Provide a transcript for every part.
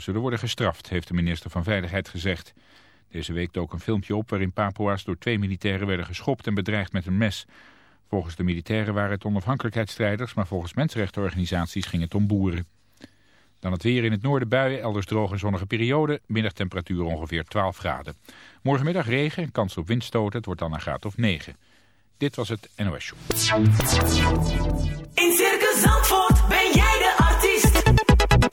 Zullen worden gestraft, heeft de minister van Veiligheid gezegd. Deze week dook een filmpje op waarin Papua's door twee militairen werden geschopt en bedreigd met een mes. Volgens de militairen waren het onafhankelijkheidsstrijders, maar volgens mensenrechtenorganisaties ging het om boeren. Dan het weer in het noorden buien, elders droge en zonnige periode. Middagtemperatuur ongeveer 12 graden. Morgenmiddag regen, kans op windstoten. Het wordt dan een graad of 9. Dit was het NOS Show. In Circus Zandvoort ben.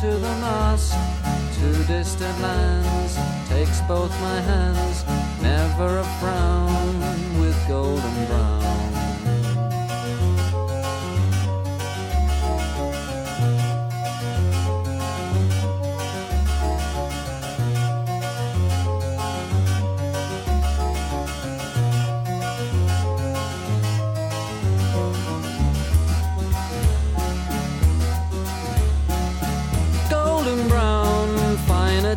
to the mast, to distant lands, takes both my hands, never a frown with golden brown.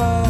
boundaries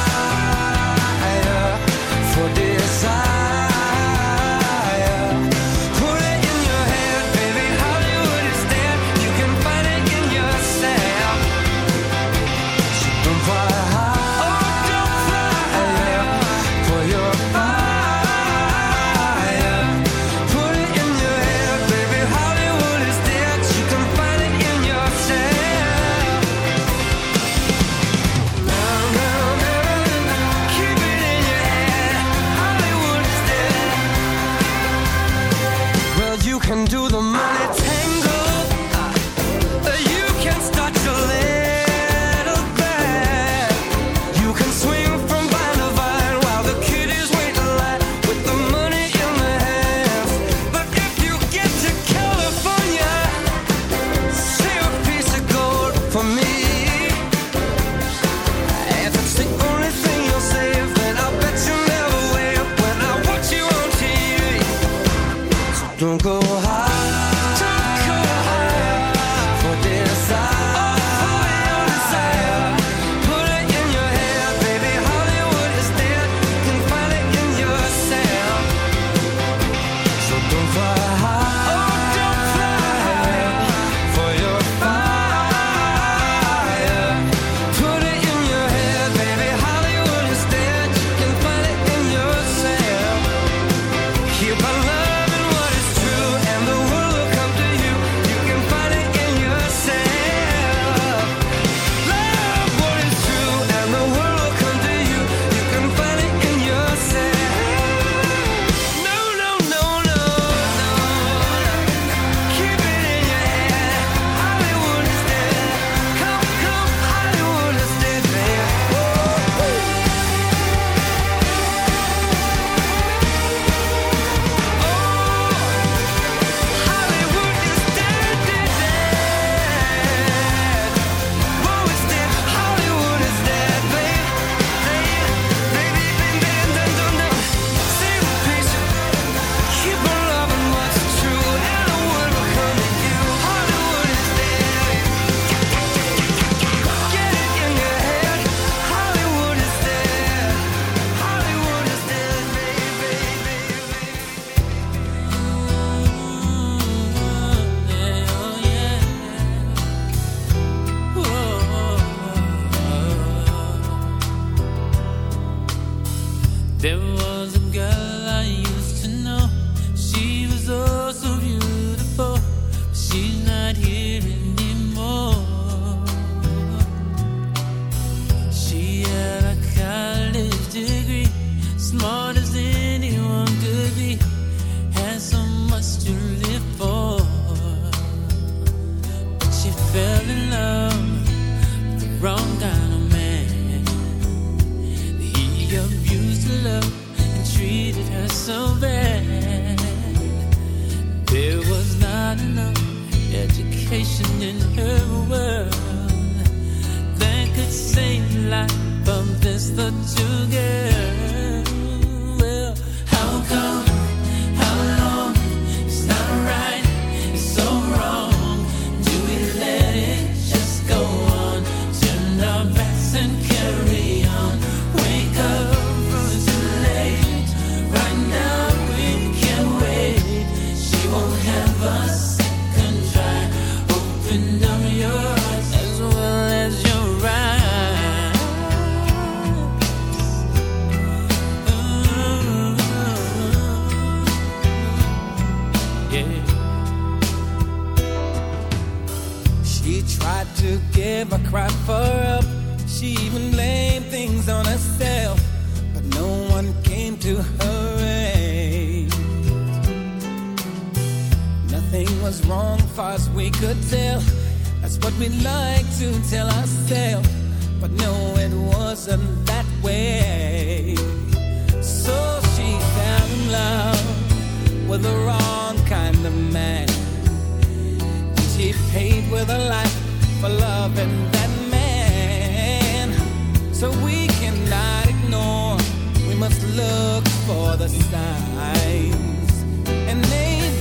Don't go high.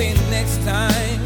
Maybe next time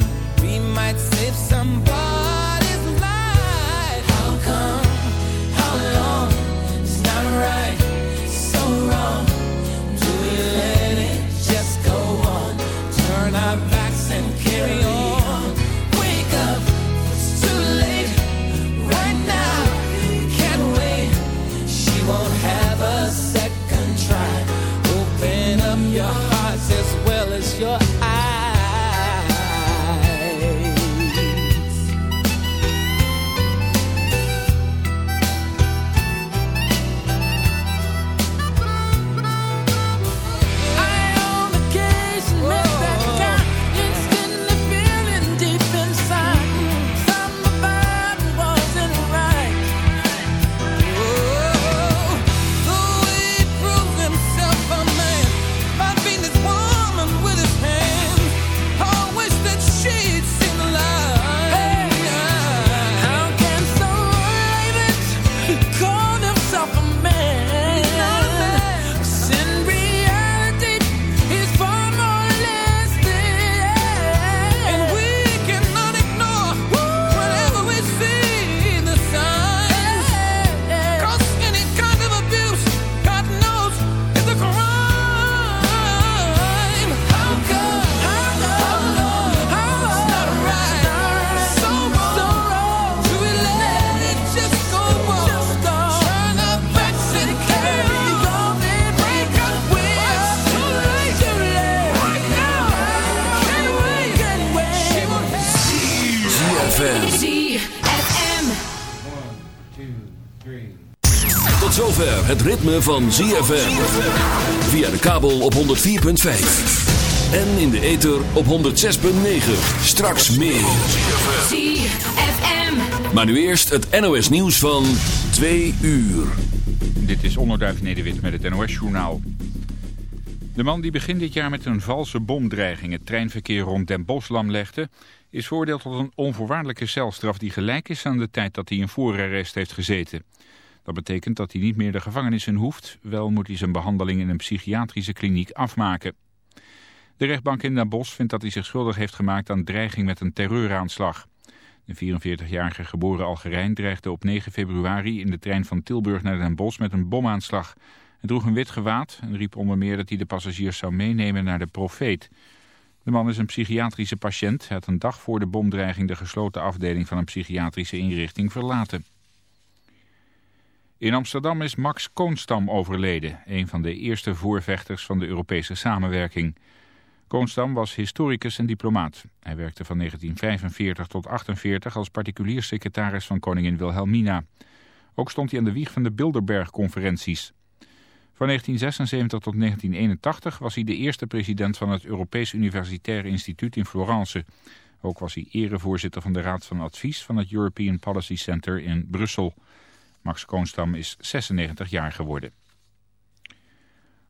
Tot zover het ritme van ZFM. Via de kabel op 104.5. En in de ether op 106.9. Straks meer. ZFM. Maar nu eerst het NOS nieuws van 2 uur. Dit is Onderduif Nederwit met het NOS-journaal. De man die begin dit jaar met een valse bomdreiging het treinverkeer rond Den Bosch lamlegde... is veroordeeld tot een onvoorwaardelijke celstraf die gelijk is aan de tijd dat hij in voorarrest heeft gezeten. Dat betekent dat hij niet meer de gevangenis in hoeft, wel moet hij zijn behandeling in een psychiatrische kliniek afmaken. De rechtbank in Den Bosch vindt dat hij zich schuldig heeft gemaakt aan dreiging met een terreuraanslag. De 44-jarige geboren Algerijn dreigde op 9 februari in de trein van Tilburg naar Den Bosch met een bomaanslag. Hij droeg een wit gewaad en riep onder meer dat hij de passagiers zou meenemen naar de profeet. De man is een psychiatrische patiënt. Hij had een dag voor de bomdreiging de gesloten afdeling van een psychiatrische inrichting verlaten. In Amsterdam is Max Koonstam overleden, een van de eerste voorvechters van de Europese samenwerking. Koonstam was historicus en diplomaat. Hij werkte van 1945 tot 1948 als particulier secretaris van koningin Wilhelmina. Ook stond hij aan de wieg van de Bilderberg-conferenties. Van 1976 tot 1981 was hij de eerste president van het Europees Universitair Instituut in Florence. Ook was hij erevoorzitter van de Raad van Advies van het European Policy Center in Brussel. Max Koonstam is 96 jaar geworden.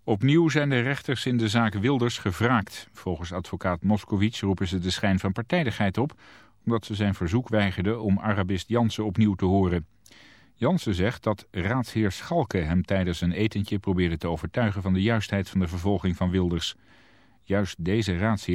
Opnieuw zijn de rechters in de zaak Wilders gevraagd. Volgens advocaat Moskowitz roepen ze de schijn van partijdigheid op... omdat ze zijn verzoek weigerden om Arabist Jansen opnieuw te horen. Jansen zegt dat raadsheer Schalke hem tijdens een etentje probeerde te overtuigen... van de juistheid van de vervolging van Wilders. Juist deze raadsheer...